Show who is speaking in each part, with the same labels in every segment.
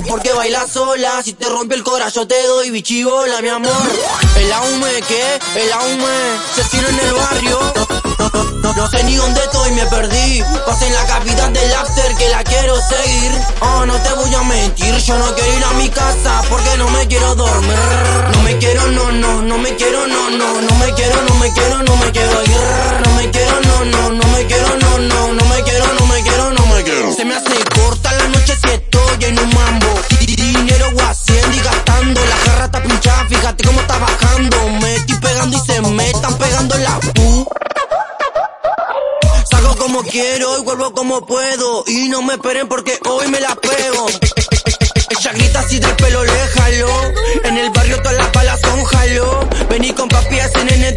Speaker 1: porque bailas sola. Si te rompe el corazón, te doy bichibola, mi amor. El aume, ¿qué? El aume. Se en el barrio. No, sé ni dónde estoy, me perdí. Pasé en la capital del after que la quiero seguir. Oh, no te voy a mentir, yo no quiero ir a mi casa porque no me quiero dormir. No me quiero, no, no, no me quiero, no, no, no me quiero, no me quiero, no me quiero corta la noche si estoy en un mambo. Dinero haciendo y gastando. La jarra está pinchada, fíjate cómo está bajando. Me estoy pegando y se me están pegando la pu. Salgo como quiero y vuelvo como puedo. Y no me esperen porque hoy me la pego. Ella grita así del pelo le jaló. En el barrio todas las balas son jaló. Vení con papi, ese nene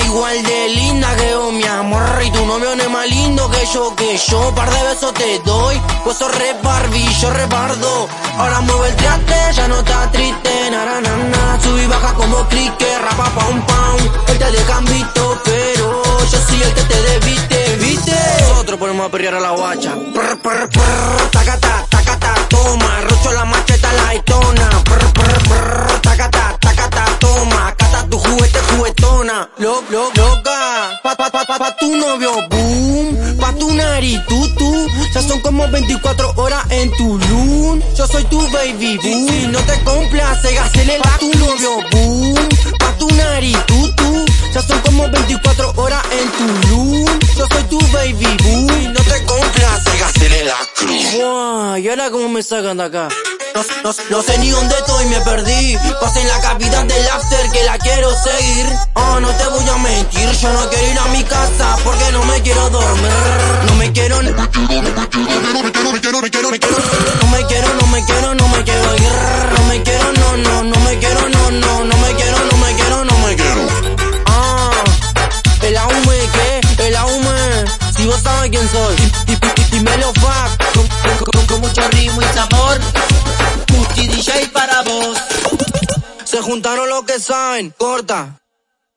Speaker 1: igual de linda que yo, mi amor. Y tu novio no es más lindo que yo, que yo. Par de besos te doy, pues sos yo re bardo. Ahora mueve el traste, ya no está triste, na na na y baja como clique, rapa pam pam. Él te dejan visto, pero yo soy el que te debiste, ¿viste? Nosotros ponemos a perrear a la guacha. Prr, prr, tacata, tacata, toma. Rocho la macheta, loca. Pa, pa, pa, pa, pa tu novio, boom. Pa tu nariz, tú, tú. Ya son como 24 horas en Tulum. Yo soy tu baby, boom. Si no te complace, gacele la tu novio, boom. Pa tu nariz, tú, tú. Ya son como 24 horas en Tulum. Yo soy tu baby, boo. Y no te complace, gacele la cruz. Wow, ¿y ahora cómo me sacan de acá? No, no, no, sé ni dónde estoy, me perdí. Pasé en la capital del after que la quiero seguir. Oh, no te voy a mentir, yo no quiero ir a mi casa porque no me quiero dormir. No me quiero, no me quiero, no me quiero, quiero, me quiero, me quiero. No me quiero, no me quiero, no me quiero. No me quiero, no, no, no me quiero, no, no, no me quiero, no me quiero, no me quiero. Ah, el aume, ¿qué? El aume. Si vos sabes quién soy, juntaron los que saben, corta.